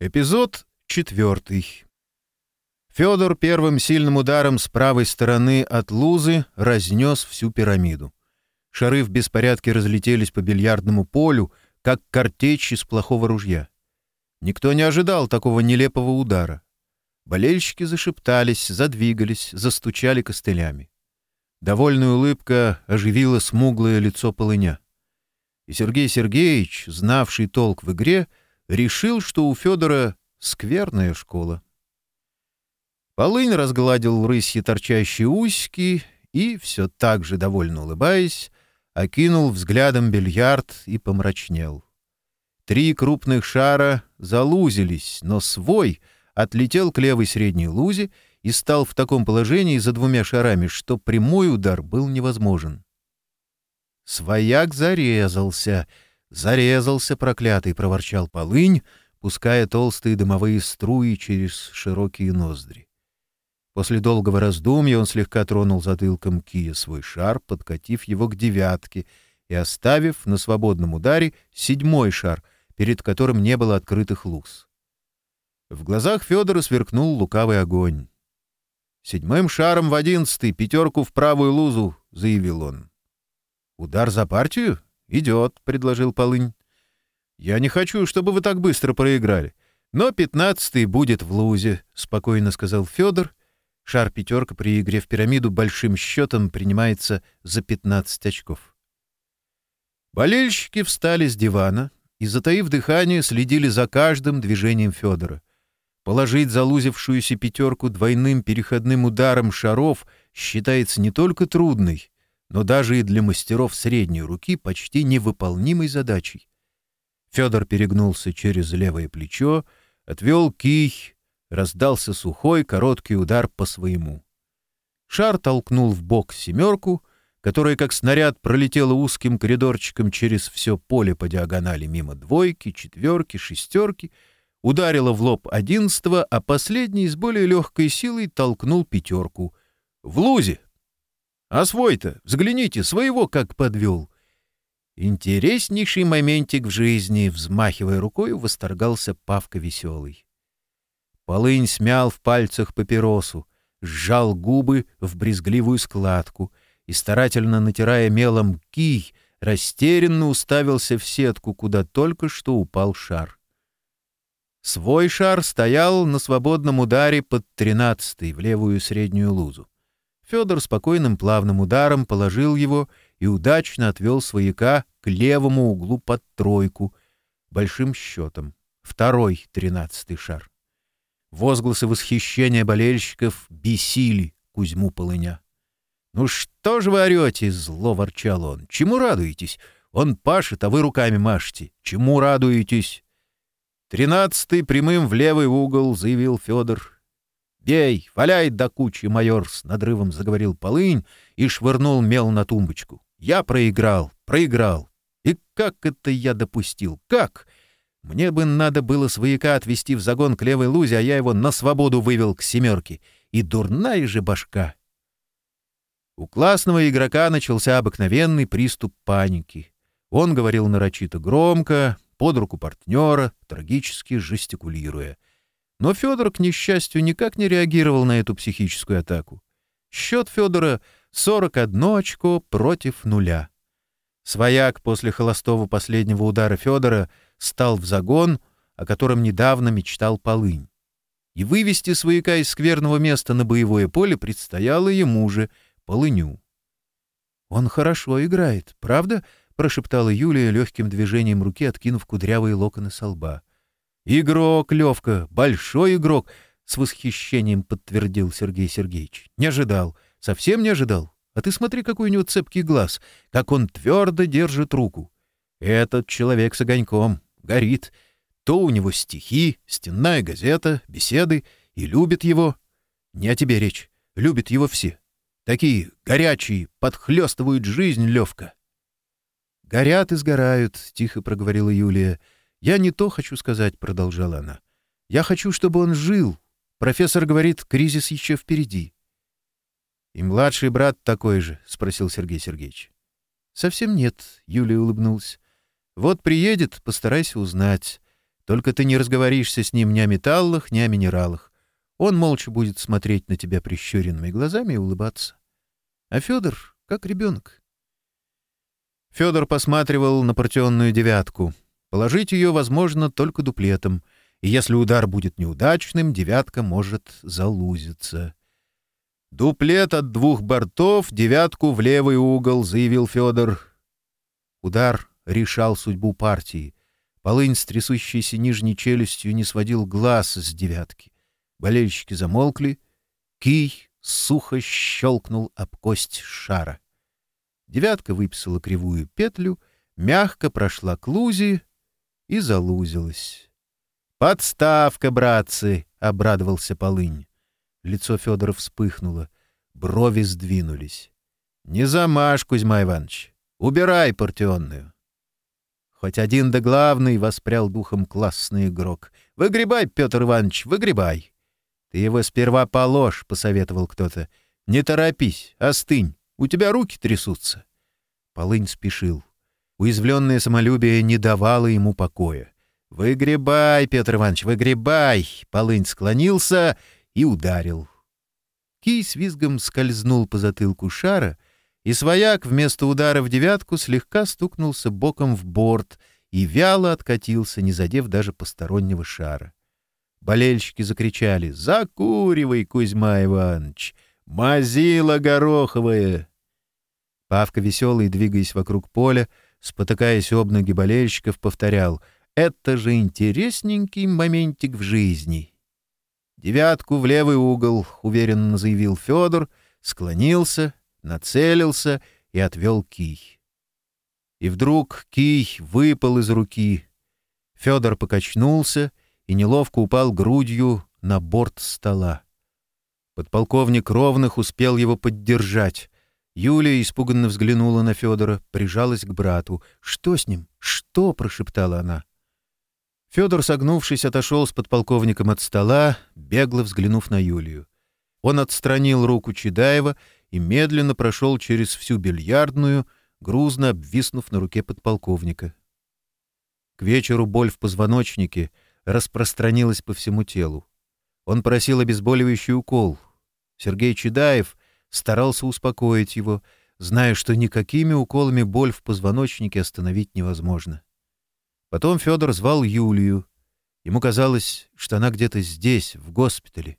Эпизод четвертый. Федор первым сильным ударом с правой стороны от лузы разнес всю пирамиду. Шары в беспорядке разлетелись по бильярдному полю, как картечь из плохого ружья. Никто не ожидал такого нелепого удара. Болельщики зашептались, задвигались, застучали костылями. Довольная улыбка оживила смуглое лицо полыня. И Сергей Сергеевич, знавший толк в игре, — решил, что у Федора скверная школа. Полынь разгладил рысьи торчащие усики и, все так же довольно улыбаясь, окинул взглядом бильярд и помрачнел. Три крупных шара залузились, но свой отлетел к левой средней лузе и стал в таком положении за двумя шарами, что прямой удар был невозможен. Свояк зарезался — Зарезался проклятый!» — проворчал полынь, пуская толстые дымовые струи через широкие ноздри. После долгого раздумья он слегка тронул затылком Кия свой шар, подкатив его к девятке и оставив на свободном ударе седьмой шар, перед которым не было открытых луз. В глазах Федора сверкнул лукавый огонь. «Седьмым шаром в одиннадцатый, пятерку в правую лузу», — заявил он. «Удар за партию?» «Идет», — предложил Полынь. «Я не хочу, чтобы вы так быстро проиграли. Но пятнадцатый будет в лузе», — спокойно сказал Федор. Шар пятерка при игре в пирамиду большим счетом принимается за 15 очков. Болельщики встали с дивана и, затаив дыхание, следили за каждым движением Федора. Положить залузившуюся пятерку двойным переходным ударом шаров считается не только трудной, но даже и для мастеров средней руки почти невыполнимой задачей. Федор перегнулся через левое плечо, отвел кий, раздался сухой короткий удар по своему. Шар толкнул в бок семерку, которая как снаряд пролетела узким коридорчиком через все поле по диагонали мимо двойки, четверки, шестерки, ударила в лоб одиннадцатого, а последний с более легкой силой толкнул пятерку. «В лузе!» А свой-то, взгляните, своего как подвел. Интереснейший моментик в жизни, взмахивая рукой, восторгался Павка Веселый. Полынь смял в пальцах папиросу, сжал губы в брезгливую складку и, старательно натирая мелом кий, растерянно уставился в сетку, куда только что упал шар. Свой шар стоял на свободном ударе под тринадцатый в левую среднюю лузу. Федор спокойным плавным ударом положил его и удачно отвел свояка к левому углу под тройку, большим счетом, второй тринадцатый шар. Возгласы восхищения болельщиков бесили Кузьму Полыня. «Ну что же вы орете?» — зло ворчал он. «Чему радуетесь? Он пашет, а вы руками машете. Чему радуетесь?» «Тринадцатый прямым в левый угол», — заявил Федор. «Бей! Валяй до кучи, майор!» — с надрывом заговорил полынь и швырнул мел на тумбочку. «Я проиграл! Проиграл! И как это я допустил? Как? Мне бы надо было свояка отвести в загон к левой лузе, а я его на свободу вывел к семерке. И дурная же башка!» У классного игрока начался обыкновенный приступ паники. Он говорил нарочито громко, под руку партнера, трагически жестикулируя — но Федор, к несчастью, никак не реагировал на эту психическую атаку. Счет Федора 41 очко против нуля. Свояк после холостого последнего удара Федора стал в загон, о котором недавно мечтал Полынь. И вывести свояка из скверного места на боевое поле предстояло ему же, Полыню. «Он хорошо играет, правда?» — прошептала Юлия легким движением руки, откинув кудрявые локоны со лба. «Игрок, Левка, большой игрок!» — с восхищением подтвердил Сергей Сергеевич. «Не ожидал, совсем не ожидал. А ты смотри, какой у него цепкий глаз, как он твердо держит руку. Этот человек с огоньком, горит. То у него стихи, стенная газета, беседы, и любит его. Не о тебе речь, любят его все. Такие горячие, подхлестывают жизнь, Левка». «Горят и сгорают», — тихо проговорила Юлия. — я не то хочу сказать, — продолжала она. Я хочу, чтобы он жил. Профессор говорит, кризис еще впереди. — И младший брат такой же? — спросил Сергей Сергеевич. — Совсем нет, — Юлия улыбнулась. — Вот приедет, постарайся узнать. Только ты не разговоришься с ним ни о металлах, ни о минералах. Он молча будет смотреть на тебя прищуренными глазами и улыбаться. А Федор как ребенок. Федор посматривал на партионную девятку — Положить ее возможно только дуплетом, и если удар будет неудачным, девятка может залузиться. «Дуплет от двух бортов, девятку в левый угол», — заявил Федор. Удар решал судьбу партии. Полынь с трясущейся нижней челюстью не сводил глаз с девятки. Болельщики замолкли. Кий сухо щелкнул об кость шара. Девятка выписала кривую петлю, мягко прошла к лузе и залузилась. «Подставка, братцы!» — обрадовался Полынь. Лицо Федора вспыхнуло, брови сдвинулись. «Не замажь, Кузьма Иванович! Убирай партионную!» Хоть один да главный воспрял духом классный игрок. «Выгребай, Петр Иванович, выгребай!» «Ты его сперва положь», — посоветовал кто-то. «Не торопись, остынь, у тебя руки трясутся». Полынь спешил. Уязвленное самолюбие не давало ему покоя. «Выгребай, Петр Иванович, выгребай!» Полынь склонился и ударил. Кий с визгом скользнул по затылку шара, и свояк вместо удара в девятку слегка стукнулся боком в борт и вяло откатился, не задев даже постороннего шара. Болельщики закричали «Закуривай, Кузьма Иванович! Мазила гороховая!» Павка веселый, двигаясь вокруг поля, — спотыкаясь об ноги болельщиков, повторял «Это же интересненький моментик в жизни». «Девятку в левый угол», — уверенно заявил Федор, склонился, нацелился и отвел кий. И вдруг кий выпал из руки. Федор покачнулся и неловко упал грудью на борт стола. Подполковник Ровных успел его поддержать. Юлия испуганно взглянула на Федора, прижалась к брату. «Что с ним? Что?» — прошептала она. Федор, согнувшись, отошел с подполковником от стола, бегло взглянув на Юлию. Он отстранил руку Чедаева и медленно прошел через всю бильярдную, грузно обвиснув на руке подполковника. К вечеру боль в позвоночнике распространилась по всему телу. Он просил обезболивающий укол. Сергей Чедаев, старался успокоить его, зная, что никакими уколами боль в позвоночнике остановить невозможно. Потом Федор звал Юлию. Ему казалось, что она где-то здесь, в госпитале.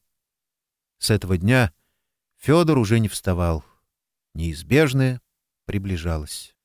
С этого дня Федор уже не вставал. Неизбежное приближалось.